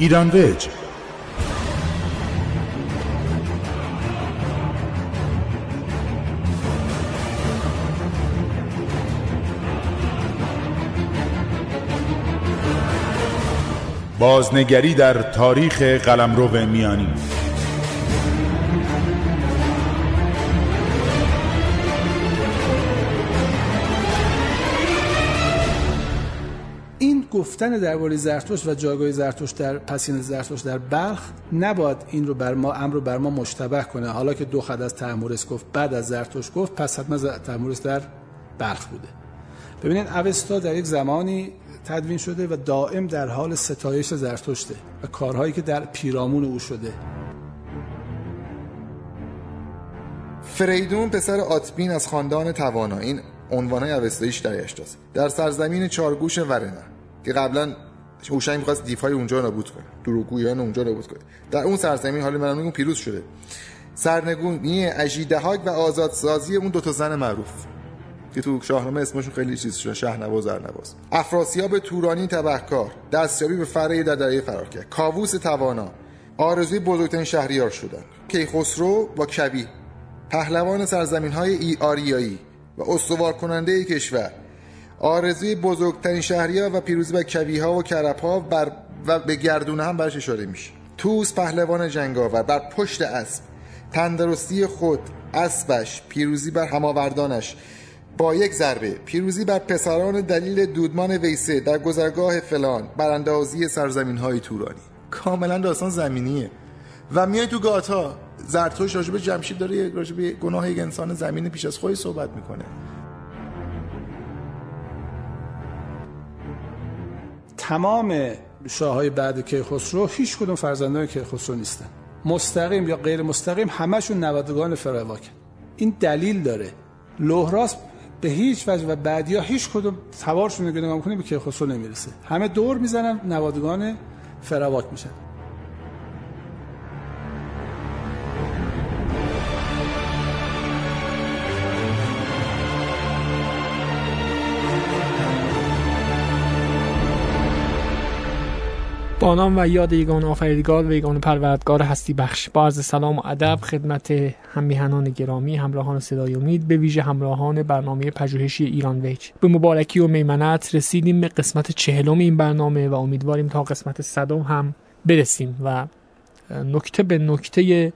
ایران ویج. بازنگری در تاریخ قلمرو میانی. گفتن درباره زرتشت و جایگاه زرتشت در پسین زرتشت در بلخ نباید این رو بر ما امر رو بر ما مشتبه کنه. حالا که دو خد از تحمورس گفت بعد از زرتشت گفت پس حتما تحمورس در بلخ بوده. ببینید اوستا در یک زمانی تدوین شده و دائم در حال ستایش زرتشته و کارهایی که در پیرامون او شده. فریدون پسر آتبین از خاندان توانا این عنوانهای اوستاییش در اشتاز در سرزمین چارگوش ورنه که قبلا هوشنگ می‌خواست دیفای اونجا نابود کنه. دروگویان اونجا نابود کنه. در اون سرزمین حالا من میگم پیروز شده. سرنگونی اژیدهاک و آزادسازی اون دو تا زن معروف. که تو شاهنامه اسمشون خیلی چیز شده. شهنواز و زرنواز افراسیاب تورانی تبهکار. دستیابی به فره در دریای فرار کرد کاووس توانا. آرزوی بزرگترین شهریار شدن. کیخسرو با کبی. پهلوان سرزمین های ای آریایی و استوار کننده کشور. آرزوی بزرگترین شهریار و پیروزی بر کوی ها و کرپ ها بر و به گردونه هم برش اشاره میشه. توس پهلوان جنگاور بر پشت اسب تندرستی خود اسبش پیروزی بر هماوردانش. با یک ضربه پیروزی بر پسران دلیل دودمان ویسه در گذرگاه فلان براندازی سرزمین های تورانی. کاملا داستان زمینیه. و میای تو گاتا زرتوش راجب جمشید داره راجب گناه یک انسان زمین پیش از خودی صحبت می‌کنه. تمام شاههای بعد کیخسرو هیچ کدوم فرزندان کیخسرو نیستن. مستقیم یا غیر مستقیم همشون نوادگان فرواکن این دلیل داره. لوهراس به هیچ وجه و بعدیا هیچ کدوم سوارشون رو نگاه کنه به کیخسرو نمی‌رسه. همه دور می‌زنن نوادگان فرواک میشن. با نام و یاد یگان آفریدگار و یگان پروردگار هستی. بخش با عرض سلام و ادب خدمت همیهنان گرامی همراهان صدای امید به ویژه همراهان برنامه پژوهشی ایران ویج. به مبارکی و میمنت رسیدیم به قسمت چهلم این برنامه و امیدواریم تا قسمت صدم هم برسیم. و نکته به نکته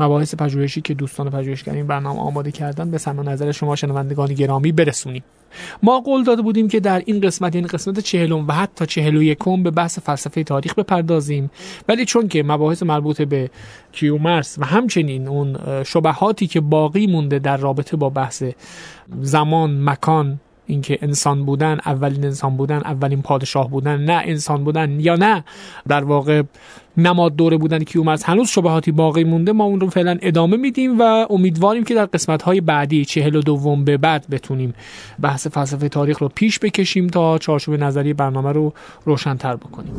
مباحث پژوهشی که دوستان پژوهشگر این برنامه آماده کردن به سمع نظر شما شنوندگان گرامی برسونیم. ما قول داده بودیم که در این قسمت یعنی قسمت چهلم و حتی چهل و یکم به بحث فلسفه تاریخ بپردازیم. ولی چون که مباحث مربوط به کیومرس و همچنین اون شبهاتی که باقی مونده در رابطه با بحث زمان مکان اینکه انسان بودن اولین انسان بودن اولین پادشاه بودن نه انسان بودن یا نه. در واقع نماد دوره بودن کیومرس هنوز شبهاتی باقی مونده. ما اون رو فعلا ادامه میدیم و امیدواریم که در قسمت های بعدی چهل و دوم به بعد بتونیم بحث فلسفه تاریخ رو پیش بکشیم تا چارچوب نظری برنامه رو روشنتر بکنیم.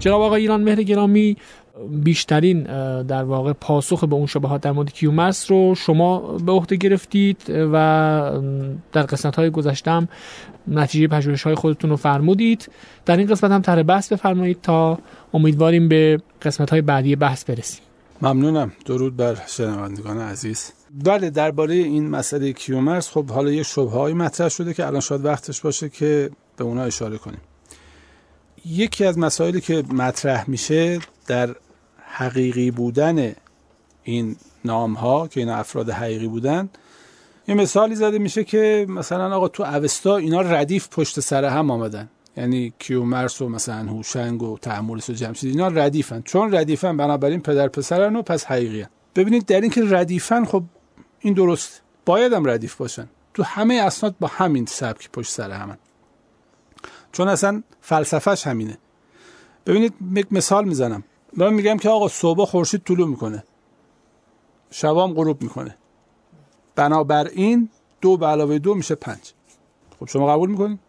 جناب آقای ایران مهر گرامی بیشترین در واقع پاسخ به اون شبهات در مورد کیومرس رو شما به عهده گرفتید و در قسمت های گذشتم نتیجه پژوهش های خودتون رو فرمودید. در این قسمت هم طرح بحث بفرمایید تا امیدواریم به قسمت های بعدی بحث برسیم. ممنونم. درود بر شنوندگان عزیز. بله درباره این مسئله کیومرس خب حالا یه شبهه مطرح شده که الان شاید وقتش باشه که به اونا اشاره کنیم. یکی از مسائلی که مطرح میشه در حقیقی بودن این نام ها که این افراد حقیقی بودن یه مثالی زده میشه که مثلا آقا تو اوستا اینا ردیف پشت سر هم آمدن. یعنی کیومرس و مثلا هوشنگ و تحملس و جمشید اینا ردیفن. چون ردیفن بنابراین پدر پسرن و پس حقیقی ببینید در اینکه ردیفن خب این درست. باید هم ردیف باشن. تو همه اسناد با همین سبک پشت سر همن. چون اصلا فلسفهش همینه. ببینید یک مثال می‌زنم. من میگم که آقا صبح خورشید طلوع می‌کنه. شبام غروب می‌کنه. بنابراین دو به علاوه دو میشه پنج. خب شما قبول می‌کنید؟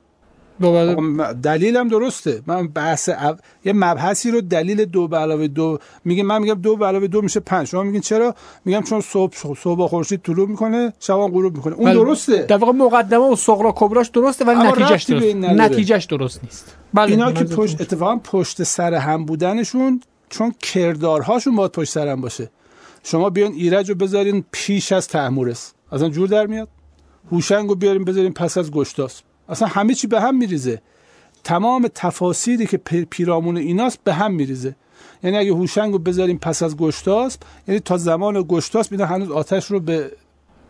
دلیلم درسته. من بحث او... یه مبحثی رو دلیل دو به علاوه دو میگه من میگم دو به علاوه دو میشه پنج. شما میگین چرا؟ میگم چون صبح صبح خورشید طلوع می‌کنه شبان غروب می‌کنه. اون درسته. در واقع مقدمه و صغرا کبراش درسته ولی نتیجهش درست نتیجهش درست نیست. بله. اینا که پشت اتفاقا پشت سر هم بودنشون چون کردارهاشون باید پشت سر هم باشه. شما بیان ایرج رو بذارین پیش از تحمورس. اصلا جور در میاد. هوشنگ رو بیاریم بذارین پس از گشتاس. اصلا همه چی به هم میریزه. تمام تفاصیلی که پیرامون ایناست به هم میریزه. یعنی اگه هوشنگ رو بذاریم پس از گشتاس یعنی تا زمان گشتاس میدن هنوز آتش رو به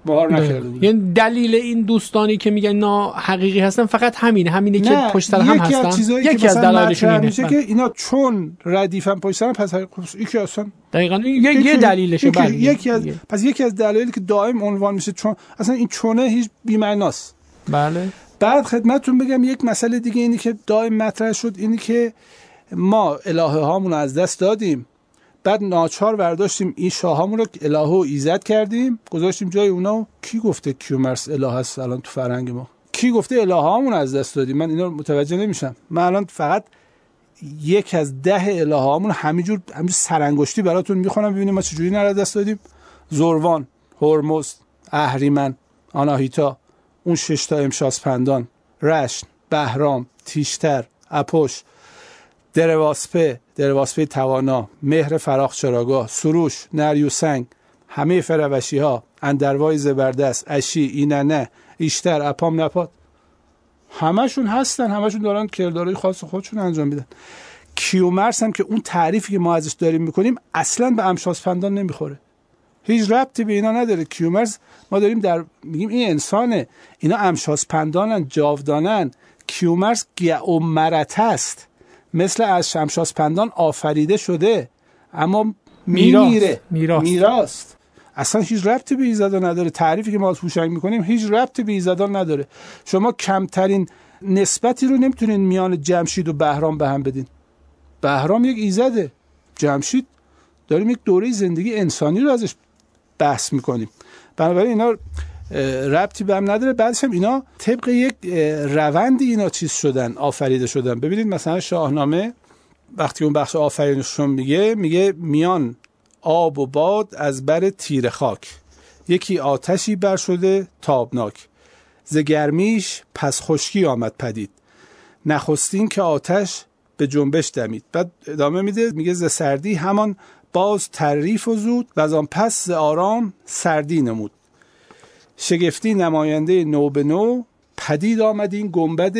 مهار نکرده یعنی دلیل این دوستانی که میگن نا حقیقی هستن فقط همینه. همینه که پشت هم هستن. از یکی از دلایلش میشه که اینا چون ردیفن پشت سر پس یکی اصلا دقیقاً یه, یکی, بله یکی از پس یکی از دلایلی که دائم عنوان میشه چون اصلا این چونه هیچ بی معناست بله. بعد خدمتتون بگم یک مسئله دیگه اینی که دائم مطرح شد اینی که ما الهه هامون از دست دادیم. بعد ناچار برداشتیم این شاهامون رو الهه و ایزد کردیم. گذاشتیم جای اونا. کی گفته کیومرس اله هست الان تو فرهنگ ما؟ کی گفته الهه هامون از دست دادیم؟ من اینا متوجه نمیشم. من الان فقط یک از ده الهه هامون همینجور همینجور سرانگشتی براتون می‌خونم ببینیم ما چجوری نرد دست دادیم. زروان هرمز اهریمن آناهیتا. اون تا امشاسپندان رشن بهرام تیشتر اپوش درواسپه درواسپه توانا مهر فراخ چراگاه سروش نریوسنگ همه فروشی ها اندروای زبردست اشی ایننه ایشتر اپام نپاد. همشون هستن همشون دارن کردارای خاص خودشون انجام میدن. کیومرس هم که اون تعریفی که ما ازش داریم می‌کنیم اصلا به امشاسپندان نمی‌خوره. هیچ ربطی به اینا نداره. کیومرس ما داریم در میگیم این انسانه. اینا امشاسپندانن جاودانن. کیومرس گئومرت است. مثل از شمشاسپندان آفریده شده اما میمیره. میراست اصلا هیچ ربطی به ایزدا نداره. تعریفی که ما از هوشنگ می‌کنیم هیچ ربطی به ایزدا نداره. شما کمترین نسبتی رو نمی‌تونین میان جمشید و بهرام به هم بدین. بهرام یک ایزده. جمشید داریم یک دوره زندگی انسانی رو ازش بحث می‌کنیم. بنابراین اینا ربطی به هم نداره. بعدش هم اینا طبق یک روندی اینا چیز شدن آفریده شدن. ببینید مثلا شاهنامه وقتی اون بخش آفرینشون میگه میگه میان آب و باد از بر تیر خاک. یکی آتشی بر شده تابناک. ز گرمیش پس خشکی آمد پدید. نخستین که آتش به جنبش دمید. بعد ادامه میده میگه ز سردی همان باز تعریف و زود و از آن پس آرام سردی نمود. شگفتی نماینده نو به نو پدید آمد این گنبد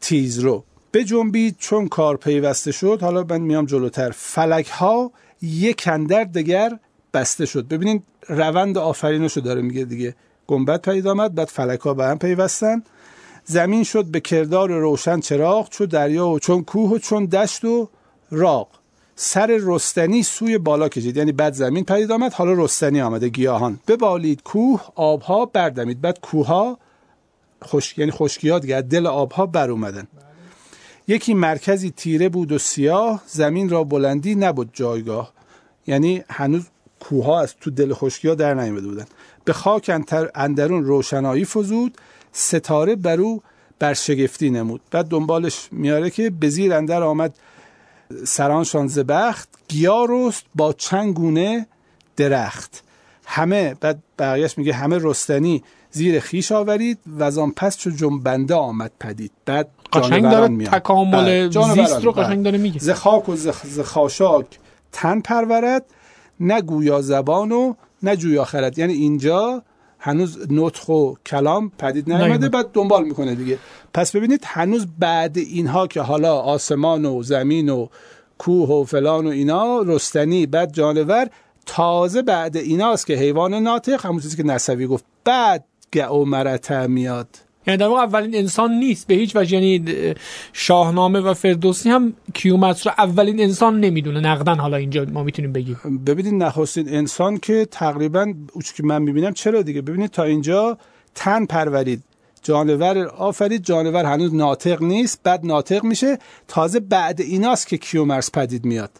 تیز رو. به جنبید چون کار پیوسته شد حالا من میام جلوتر. فلک ها یک اندر دگر بسته شد. ببینید روند آفرینشو داره میگه دیگه. گنبد پدید آمد بعد فلک ها به هم پیوستن. زمین شد به کردار روشن چراغ چون دریا و چون کوه و چون دشت و راغ. سر رستنی سوی بالا کشید. یعنی بعد زمین پدید آمد حالا رستنی آمده گیاهان. ببالید کوه آبها بردمید. بعد کوها خوش یعنی خشکیات دیگه دل آبها بر اومدن. یکی مرکزی تیره بود و سیاه زمین را بلندی نبود جایگاه. یعنی هنوز کوها از تو دل خشکیا در نیامده بودن. به خاک اندرون روشنایی فزود ستاره برو بر شگفتی نمود. بعد دنبالش میاره که به زیر اندر آمد سرانشان زبخت گیا رست با چند گونه درخت. همه بعد بقیهش میگه همه رستنی زیر خیش آورید و از آن پس چو جنبنده آمد پدید. بعد قشنگ داره تکامل بله. زیست رو قشنگ داره میگه. ز خاک و ز خاشاک تن پرورد نه گویا زبان و نه جویا خرد. یعنی اینجا هنوز نطخ و کلام پدید نیامده بعد دنبال می‌کنه دیگه. پس ببینید هنوز بعد اینها که حالا آسمان و زمین و کوه و فلان و اینا رستنی بعد جانور تازه بعد ایناست که حیوان ناطق همون چیزی که نصوی گفت بعد مرته میاد. یعنی در واقع اولین انسان نیست به هیچ وجه. یعنی شاهنامه و فردوسی هم کیومرث رو اولین انسان نمی‌دونه. نقدن حالا اینجا ما می‌تونیم بگیم. ببینید نخستین انسان که تقریبا که من می‌بینم چرا دیگه؟ ببینید تا اینجا تن پرورید. جانور آفرید. جانور هنوز ناطق نیست بعد ناطق میشه. تازه بعد ایناست که کیومرث پدید میاد.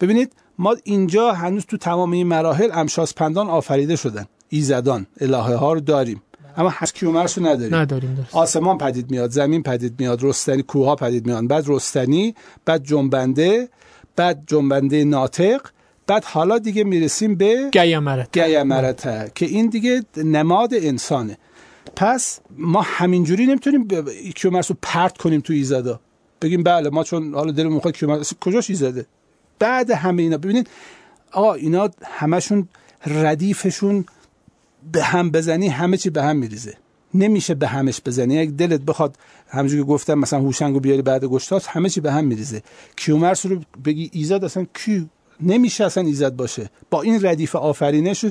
ببینید ما اینجا هنوز تو تمام این مراحل امشاس پندان آفریده شدن. ایزدان الهه ها رو داریم. اما هست کیومرث رو نداریم. نداریم درست. آسمان پدید میاد زمین پدید میاد رستنی کوها پدید میاد. بعد رستنی بعد جنبنده بعد جنبنده ناطق بعد حالا دیگه می‌رسیم به گیمرت گیمرته که این دیگه نماد انسانه. پس ما همینجوری نمی‌تونیم کیومرث رو پرت کنیم تو ایزدا بگیم بله ما چون حالا دلمون می‌خواد کیومرث کجاش ایزده بعد همه اینا. ببینید آقا اینا همشون ردیفشون به هم بزنی همه چی به هم میریزه. نمیشه به همش بزنی. اگه دلت بخواد همونجوری که گفتم مثلا هوشنگو بیاری بعد گشتاس همه چی به هم میریزه. کیومرث رو بگی ایزد اصلا کی؟ نمیشه اصلا ایزد باشه. با این ردیف آفرینش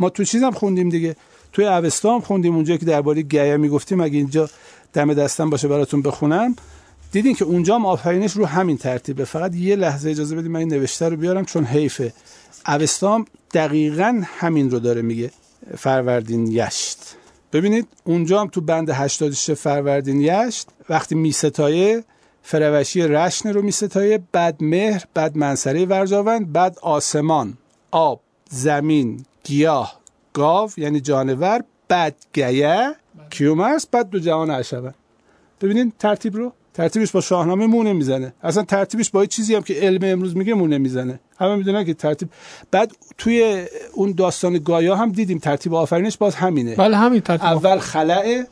ما تو چیزم خوندیم دیگه. توی اوستا خوندیم اونجا که درباره گیا می‌گفتیم. اگه اینجا دم دستم باشه براتون بخونم. دیدین که اونجا هم آفرینش رو همین ترتیبه. فقط یه لحظه اجازه بدید من این نوشته رو بیارم چون حیفه. اوستا دقیقا همین رو داره میگه. فروردین یشت. ببینید اونجا هم تو بند 86 فروردین یشت وقتی میستایه فروشی رشن رو میستایه بعد مهر بعد منصره ورجاوند بعد آسمان آب زمین گیاه گاو یعنی جانور بعد گیه کیومرس بعد دو جهان عشبن ببینید ترتیب رو. ترتیبش با شاهنامه مونه می‌زنه اصلا ترتیبش با چیزی هم که علم امروز میگه مونه می‌زنه همه می‌دونن که ترتیب بعد توی اون داستان گایا هم دیدیم ترتیب آفرینش باز همینه. بله همین ترتیب اول خلعه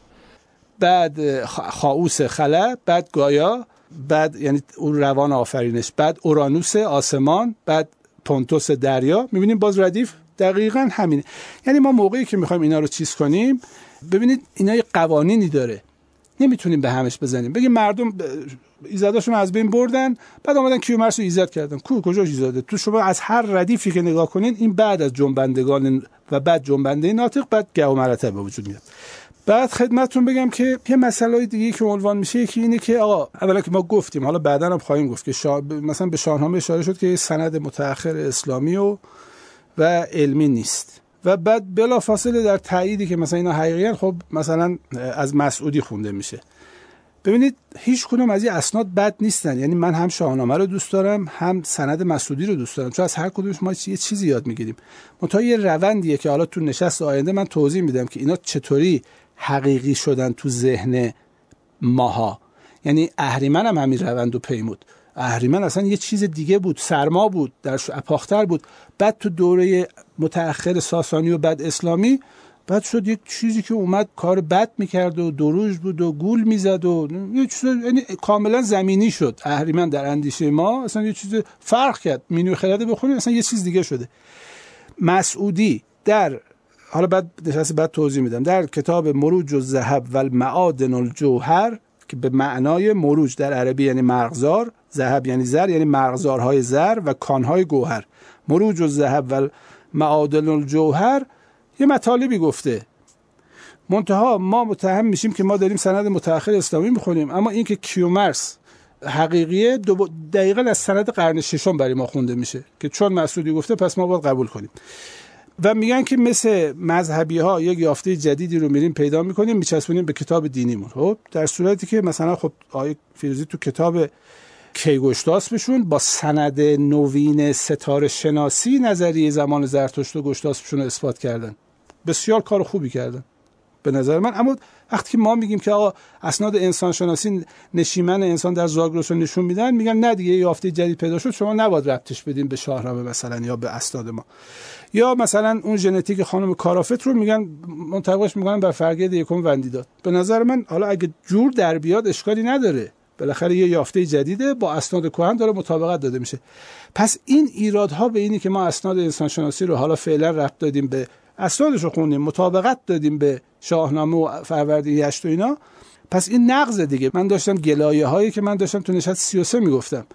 بعد خاوس خلع بعد گایا بعد یعنی اون روان آفرینش بعد اورانوس آسمان بعد پونتوس دریا. می‌بینیم باز ردیف دقیقا همینه. یعنی ما موقعی که می‌خوایم اینا رو چیز کنیم ببینید اینا یه قوانینی داره. نمی‌تونیم به همش بزنیم. بگیم مردم ایزداشون از بین بردن بعد آمدن کیومرث رو ایزد کردن. کو کجاش ایزاده؟ تو شما از هر ردیفی که نگاه کنین این بعد از جنبندگان و بعد جنبنده ناطق بعد گو مرتب به وجود میاد. بعد خدمتتون بگم که یه مسئله دیگه که عنوان میشه یکی اینه که آقا اولا که ما گفتیم حالا بعدا هم خواهیم گفت که شا... مثلا به شاهنامه اشاره شد که سند متأخر اسلامی و و علمی نیست. و بعد بلافاصله در تاییدی که مثلا اینا حقیقیان خب مثلا از مسعودی خونده میشه. ببینید هیچ کدوم از این اسناد بد نیستن. یعنی من هم شاهنامه رو دوست دارم هم سند مسعودی رو دوست دارم. چون از هر کدومش ما یه چیزی یاد می‌گیریم. منتها یه روندیه که حالا تو نشست آینده من توضیح میدم که اینا چطوری حقیقی شدن تو ذهن ماها. یعنی اهریمن هم همین روند رو پیمود. اهریمن اصلا یه چیز دیگه بود سرما بود در اپاختر بود. بعد تو دوره متأخر ساسانی و بعد اسلامی بعد شد یک چیزی که اومد کار بد می‌کرد و دروژ بود و گول می‌زد و یه چیز یعنی کاملا زمینی شد. اهریمن در اندیشه ما اصلا یه چیز فرق کرد. مینوی خرده بخونید اصلا یه چیز دیگه شده. مسعودی در حالا بعد نشست بعد توضیح میدم. در کتاب مروج و ذهب و المعادن الجوهر که به معنای مروج در عربی یعنی مرغزار ذهب یعنی زر یعنی مرغزارهای زر و کانهای گوهر. مروج و ذهب و المعادن الجوهر یه مطالبی گفته. منتها ما متهم میشیم که ما داریم سند متأخر اسلامی می‌خونیم اما اینکه کیومرس حقیقیه دو دقیقا از سند قرن ششم برای ما خونده میشه که چون مسعودی گفته پس ما باید قبول کنیم. و میگن که مثل مذهبی ها یک یافته جدیدی رو میریم پیدا می‌کنیم میچسبونیم به کتاب دینیمون. خب در صورتی که مثلا خب آیه فیروزی تو کتاب کیگشتاس بشون با سند نوین ستاره شناسی نظریه زمان زرتشت و گشتاسبشون رو اثبات کردن. بسیار کار خوبی کردن. به نظر من. اما وقتی که ما میگیم که آقا اسناد انسان شناسی نشیمن انسان در زاگرس رو نشون میدن میگن نه دیگه یافته جدید پیدا شد شما نباید ربطش بدین به شاهنامه مثلا یا به اسناد ما. یا مثلا اون ژنتیک خانم کارافت رو میگن منطبقش می‌کنن بر فرگرد یکم وندیداد. به نظر من حالا اگه جور در بیاد اشکالی نداره. بالاخره یه یافته جدیده با اسناد کهن داره مطابقت داده میشه. پس این ایرادها به اینی که ما اسناد انسان شناسی رو حالا فعلا ربط دادیم به اسنادش رو خوندیم مطابقت دادیم به شاهنامه و فروردین یشت و اینا. پس این نقض دیگه. من داشتم گلایه هایی که من داشتم تو نشست 33 می‌گفتم.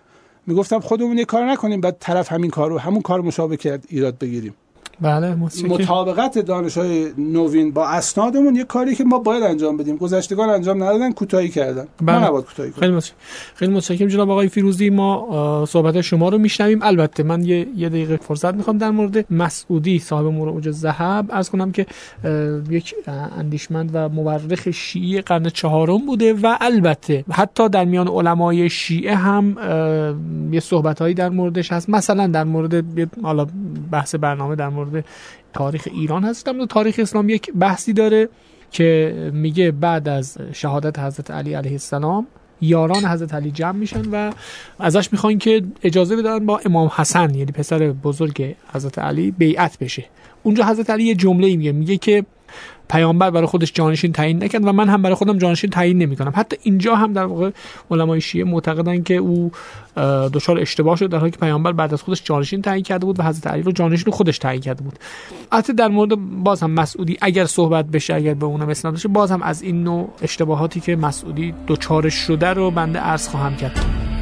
می‌گفتم خودمون یه کار نکنیم بعد طرف همین کار رو همون کار مشابه کرد ایراد بگیریم. بله مطابقت دانش های نوین با اسنادمون یه کاری که ما باید انجام بدیم. گذشتگان انجام ندادن کوتاهی کردن. بله. ما نباید کوتاهی خیلی متشکرم. خیلی متشکرم. جناب آقای فیروزی ما صحبت شما رو میشنویم. البته من یه, یه دقیقه فرصت می‌خوام در مورد مسعودی صاحب مروج ذهب از کنم که یک اندیشمند و مورخ شیعی قرن چهارم بوده و البته حتی در میان علمای شیعه هم یه صحبتهایی در موردش هست. مثلا در مورد حالا بحث برنامه در مورد تاریخ ایران هست مورد تاریخ اسلام یک بحثی داره که میگه بعد از شهادت حضرت علی علیه السلام یاران حضرت علی جمع میشن و ازش می‌خوان که اجازه بدن با امام حسن یعنی پسر بزرگ حضرت علی بیعت بشه. اونجا حضرت علی یه جمله میگه میگه که پیامبر برای خودش جانشین تعیین نکرد و من هم برای خودم جانشین تعیین نمی‌کنم. حتی اینجا هم در واقع علمای شیعه معتقدن که او دچار اشتباه شد در حالی که پیامبر بعد از خودش جانشین تعیین کرده بود و حضرت علی رو جانشین خودش تعیین کرده بود. البته در مورد باز هم مسعودی اگر صحبت بشه اگر به اونم اسناد بشه باز هم از این نوع اشتباهاتی که مسعودی دچارش شده رو بنده عرض خواهم کرد.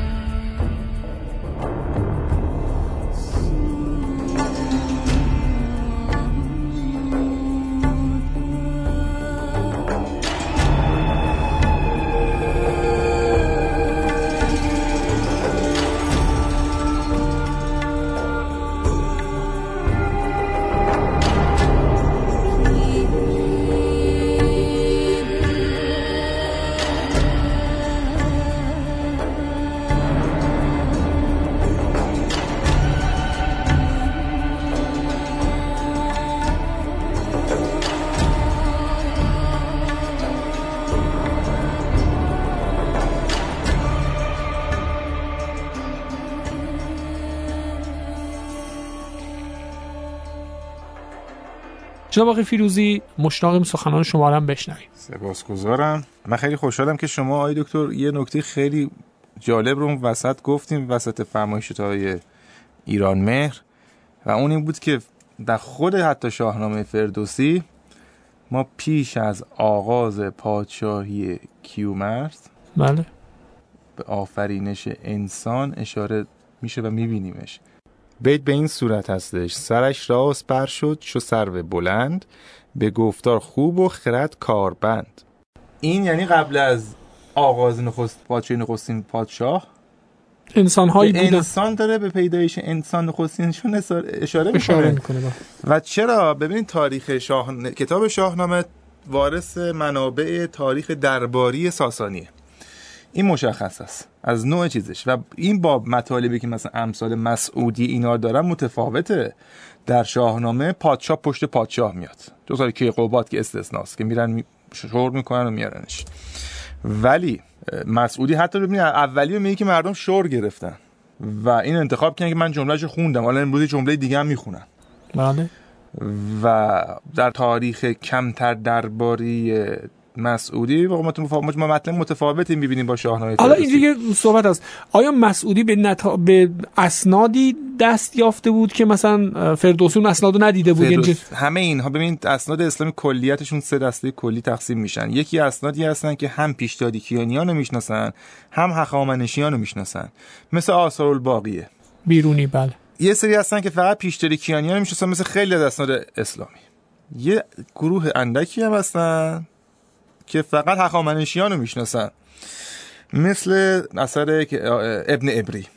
جناب آقای فیروزی مشتاقیم سخنان شما رو هم بشنویم. سپاسگزارم. من خیلی خوشحالم که شما آقای دکتر یه نکته خیلی جالب رو وسط گفتیم وسط فرمایشات های ایران مهر. و اون این بود که در خود حتی شاهنامه فردوسی ما پیش از آغاز پادشاهی کیومرث بله. به آفرینش انسان اشاره میشه و میبینیمش. بیت به این صورت هستش. سرش راست بر شد چو سرو بلند به گفتار خوب و خرد کاربند. این یعنی قبل از آغاز نخست پادشاهی نخستین پادشاه؟ انسان هایی بودن انسان داره به پیدایش انسان نخستینشون اشاره اشاره اشاره می‌کنه می‌کنه و چرا؟ ببینید تاریخ شاه... کتاب شاهنامه وارث منابع تاریخ درباری ساسانیه. این مشخص است. از نوع چیزش. و این با مطالبی که مثلا امثال مسعودی اینا دارن متفاوته. در شاهنامه پادشاه پشت پادشاه میاد. دو تا کیقوبات که استثناست که میرن می... شور می‌کنن و میارنش. ولی مسعودی حتی ببینید اولی میگه که مردم شور گرفتن. و این انتخاب کردن که من جملهشو خوندم. حالا امروز جمله دیگه هم می‌خونم. بله. و در تاریخ کمتر درباری مسعودی ما مطلب متفاوتی می‌بینیم با شاهنامه حالا. اینجا یه صحبت هست آیا مسعودی به, نتا... به اسنادی دست یافته بود که مثلا فردوسی اون اسنادو ندیده بود؟ فردوس- همه اینها. ببینید اسناد اسلامی کلیتشون سه دسته کلی تقسیم میشن. یکی اسنادی هستن که هم پیشدادی کیانیان رو می‌شناسن هم هخامنشیان رو می‌شناسن. مثل آثار الباقیه. بیرونی بله. یه سری هستن که فقط پیشداری کیانیان می‌شناسن مثل خیلی از اسناد اسلامی. یه گروه اندکی هم هستن. که فقط هخامنشیان رو می‌شناسن. مثل اثر ابن ابری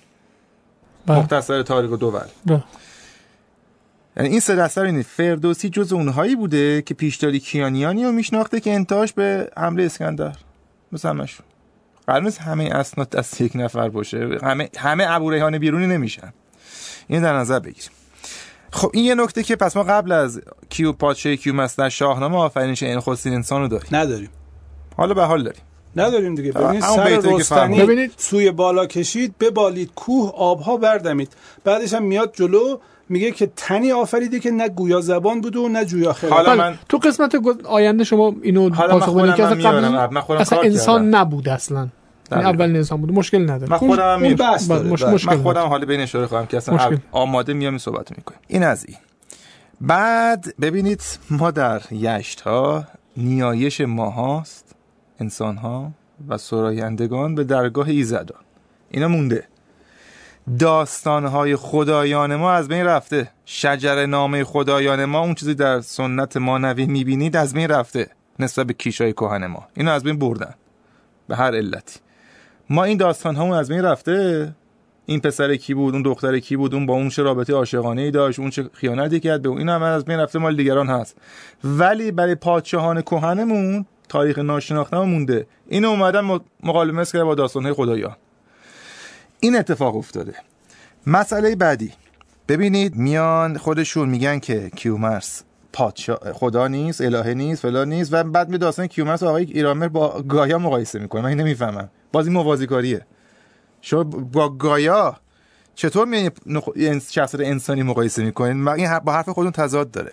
بله. مختصر تاریخ دوور بله. یعنی این سه دستر اینه فردوسی جز اونهایی بوده که پیشداری کیانیانی رو میشناخته که انتهاش به حمله اسکندر. مثل همشون. قرار نیست همه اسناد دست یک نفر باشه. همه همه ابو ریحان بیرونی نمیشن. این در نظر بگیریم. خب این یه نکته که پس ما قبل از کیو پادشاه کیومرث در شاهنامه آفرینش نخستین انسان رو داریم نداریم حالا به حال داریم نداریم دیگه ببینید سر رستنی. ببینید. سوی بالا کشید ببالید کوه آبها بردمید بعدش هم میاد جلو میگه که تنی آفریده که نه گویا زبان بوده و نه جویا خرد حالا. من- تو قسمت آینده شما اینو پاسخ بدید که اصلا. قبل من خودم اصلا انسان. نبود اصلا این. اولین انسان بود. مشکل نداره. من خودم هم. بحث بله، بله. من. خودم حالا به این اشاره خواهم که اصلا مشکل. آماده میام صحبت می‌کنیم. این از این. بعد ببینید ما در یشت ها نیایش ماهاست انسان ها و سرایندگان به درگاه ایزدان. اینا مونده. داستانهای خدایان ما از بین رفته. شجر نامه خدایان ما اون چیزی در سنت مانوی می‌بینید از بین رفته. نسبت به کیشای کهن ما. اینو از بین بردن. به هر علتی. ما این داستان همون از بین رفته. این پسر کی بود اون دختر کی بود اون با اون چه رابطه عاشقانه ای داشت اون چه خیانتی کرد به این هم از بین رفته مال دیگران هست. ولی برای پادشاهان کهنمون تاریخ ناشناخته مونده. اینو اومدن مقالمه کرده با داستانهای خدایان این اتفاق افتاده. مسئله بعدی. ببینید میان خودشون میگن که کیومرس پادشاه خدا نیست الهه نیست فلان نیست. و بعد می داستان کیومرس آقای ایرامر با گایا مقایسه می‌کنه. من نمی‌فهمم. بازی موازی کاریه شما با گایا چطور می نخ... انسانی مقایسه می‌کنین؟ این با حرف خودتون تضاد داره.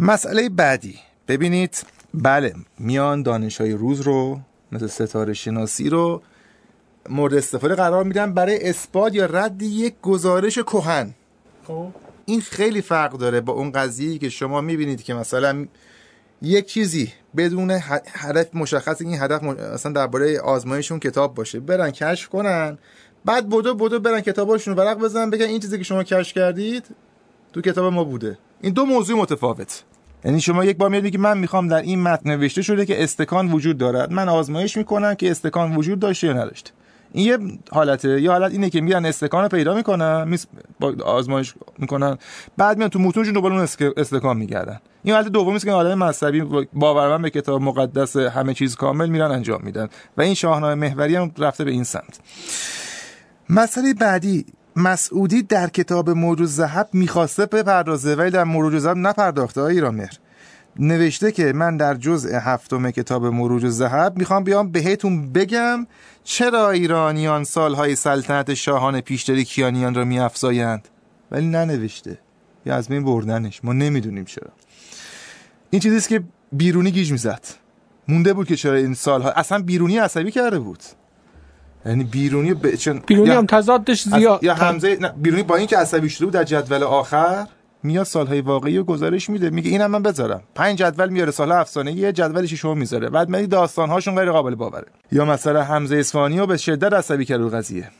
مسئله بعدی. ببینید بله میان دانش های روز رو مثل ستاره شناسی رو مورد استفاده قرار میدن برای اثبات یا رد یک گزارش کهن. خب. این خیلی فرق داره با اون قضیه که شما می‌بینید که مثلا یک چیزی بدون هدف مشخص این هدف اصلا درباره آزمایشون کتاب باشه. برن کشف کنن بعد بودو بودو برن کتاباشون ورق بزنن بگن این چیزی که شما کشف کردید تو کتاب ما بوده. این دو موضوع متفاوت. یعنی شما یک بار میاد میگی من می‌خوام در این متن نوشته شده که استکان وجود دارد. من آزمایش می‌کنم که استکان وجود داشته یا نداشته یه حالته یه حالت اینه که میرن استکان رو پیدا می‌کنن با آزمایش می‌کنن بعد میان تو متونشون دوباره اون استکان میگردن. این حالت دومی است که آدم مذهبی باورمند به کتاب مقدس همه چیز کامل میرن انجام میدن و این شاهنامه محوری هم رفته به این سمت. مسئله بعدی مسعودی در کتاب موجود زهب می‌خواسته بپردازه ولی در موجود زهب نپرداخته. ایران نوشته که من در جزء هفتم کتاب مروج زهب می‌خوام بیام بهتون بگم چرا ایرانیان سالهای سلطنت شاهان پیشتری کیانیان را میافزایند؟ ولی ننوشته. یا از بین بردنش. ما نمی‌دونیم چرا. این چیزیست که بیرونی گیج می‌زد. مونده بود که چرا این سالها اصلا بیرونی عصبی کرده بود. یعنی بیرونی ب... چون... بیرونی هم تضادش زیاد یا همزه نه بیرونی با اینکه عصبی شده بود در جدول آخر میاد سالهای واقعی رو گزارش میده میگه اینم من بذارم. پنج جدول میاره سال افسانه یه جدولش شما می‌ذاره. بعد می داستان هاشون غیر قابل باوره. یا مثلا حمزه اصفهانی رو به شدت عصبی کرد قضیه.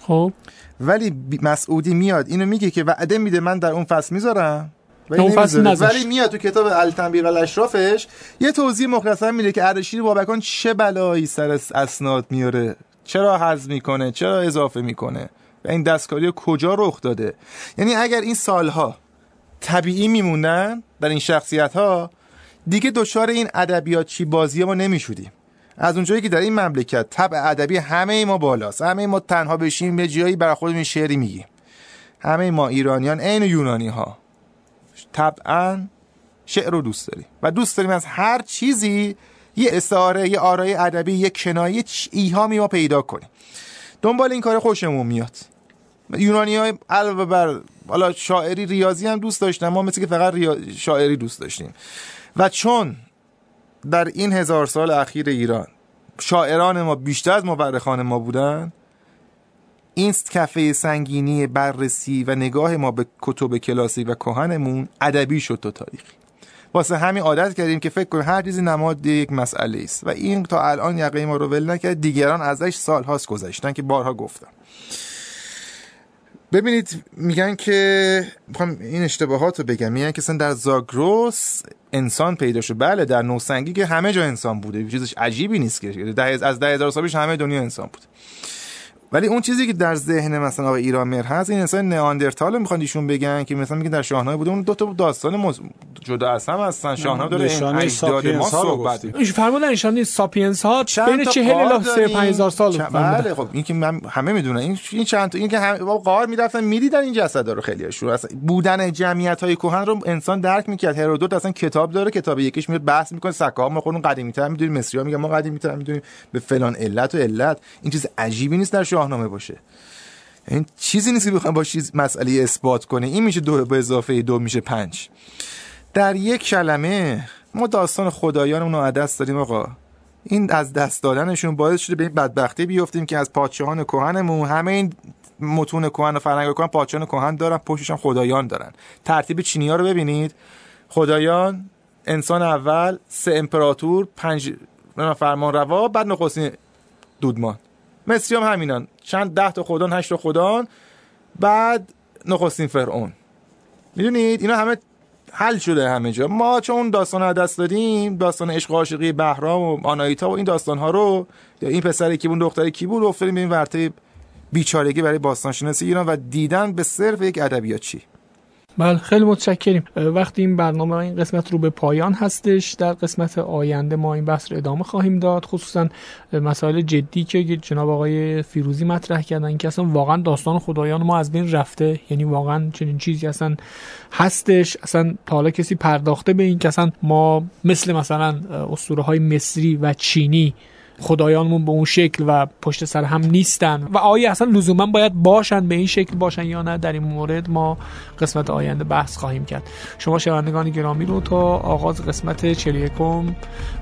خب. ولی مسعودی میاد اینو میگه که وعده میده من در اون فصل می‌ذارم. ولی, ولی میاد تو کتاب التنبیه و الاشرافش یه توضیح مختصر میده که اردشیر بابکان چه بلایی سر اسناد میاره. چرا حذف می‌کنه؟ چرا اضافه می‌کنه؟ و این دستکاری کجا رخ داده؟ یعنی اگر این سالها طبیعی میمونن در این شخصیت ها دیگه دچار این ادبیات چی بازی ما نمیشودیم از اونجایی که در این مملکت طبع ادبی همه ما بالاست. همه ما تنها بشیم به جایی برای خودمون شعری میگیم. همه ما ایرانیان عین یونانی ها طبعا شعر رو دوست داریم. و دوست داریم از هر چیزی یه استعاره یه آرای ادبی یه کنایه ایهامی ما پیدا کنیم. دنبال این کار خوشمون میاد. یونانی های علاوه بر حالا شاعری ریاضی هم دوست داشتن ما مثل که فقط شاعری دوست داشتیم. و چون در این هزار سال اخیر ایران شاعران ما بیشتر از مورخان ما بودن این کفه سنگینی بررسی و نگاه ما به کتب کلاسیک و کهنمون ادبی شد تا تاریخی. واسه همین عادت کردیم که فکر کنیم هر چیزی نماد یک مسئله است. و این تا الان یقه ما رو ول نکرد دیگران ازش سال هاست گذشتن که بارها گفتم. ببینید میگن که می‌خوام این اشتباهات رو بگم. میگن که در زاگروس انسان پیدا شد. بله در نوسنگی که همه جا انسان بوده. چیزش عجیبی نیست که. از ده هزار سال همه دنیا انسان بود ولی اون چیزی که در ذهن مثلا آقای ایرانمر هست این انسان نئاندرتال می‌خوان ایشون بگن که مثلا میگن در شاهنامه بوده اون دو تا داستان مز... جدا از هم هستن. شاهنامه داره اجداد ما صحبت ایش فرمودن نشانه ساپینس ها بین 40 الی 5000 سال چند... بله خب این که من همه می‌دونن. این این چند تا این که هم... قار می‌رفتن می‌دیدن این جسد رو خیلی هاشون اصلا بودن جمعیت های کهن رو انسان درک می‌کرد. هرودوت اصلا کتاب داره کتاب یکیش میاد بحث می‌کنه سکه ها ما خودمون قدیمی تر می‌دونیم مصری ها میگن ما قدیمی تر می‌دونیم به فلان علت و علت. این چیز عجیبی نیست در شاهنامه باشه. این چیزی نیست که بخوام با چیز مسئله اثبات کنه این میشه دو به اضافه دو میشه پنج. در یک کلمه ما داستان خدایانمون رو دست داریم آقا. این از دست دادنشون باعث شده به این بدبختی بیفتیم که از پادشاهان کهنمون همه این متون کهن و فرهنگ کهن پادشاهان کهن دارن پشتش هم خدایان دارن. ترتیب چینی ها رو ببینید. خدایان انسان اول سه امپراتور پنج فرمان روا بعد نخستین دودمان. مصری هم همینان. چند ده تا خدان هشت تا خدان. بعد نخستین فرعون. می‌دونید؟ اینا همه حل شده همه جا. ما چون داستان ها دست دادیم داستان عشق عاشقی بهرام و آنایتا و این داستان ها رو این پسر کی بود دختر کی بود افتادیم به این ورطه بیچارگی برای باستان شناسی ایران و دیدن به صرف یک ادبیات چی؟ بله خیلی متشکریم. وقتی این برنامه این قسمت رو به پایان هستش در قسمت آینده ما این بحث رو ادامه خواهیم داد. خصوصا مسائل جدی که جناب آقای فیروزی مطرح کردن که اصلا واقعا داستان خدایان ما از بین رفته. یعنی واقعا چنین چیزی اصلا هستش. اصلا تا حالا کسی پرداخته به این که اصلا ما مثل مثلا اسطوره های مصری و چینی خدایانمون به اون شکل و پشت سر هم نیستن. و آیا اصلا لزوما باید باشن به این شکل باشن یا نه؟ در این مورد ما قسمت آینده بحث خواهیم کرد. شما شنوندگان گرامی رو تا آغاز قسمت 41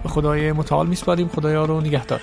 به خدای متعال میسپاریم. خدایا رو نگهدار.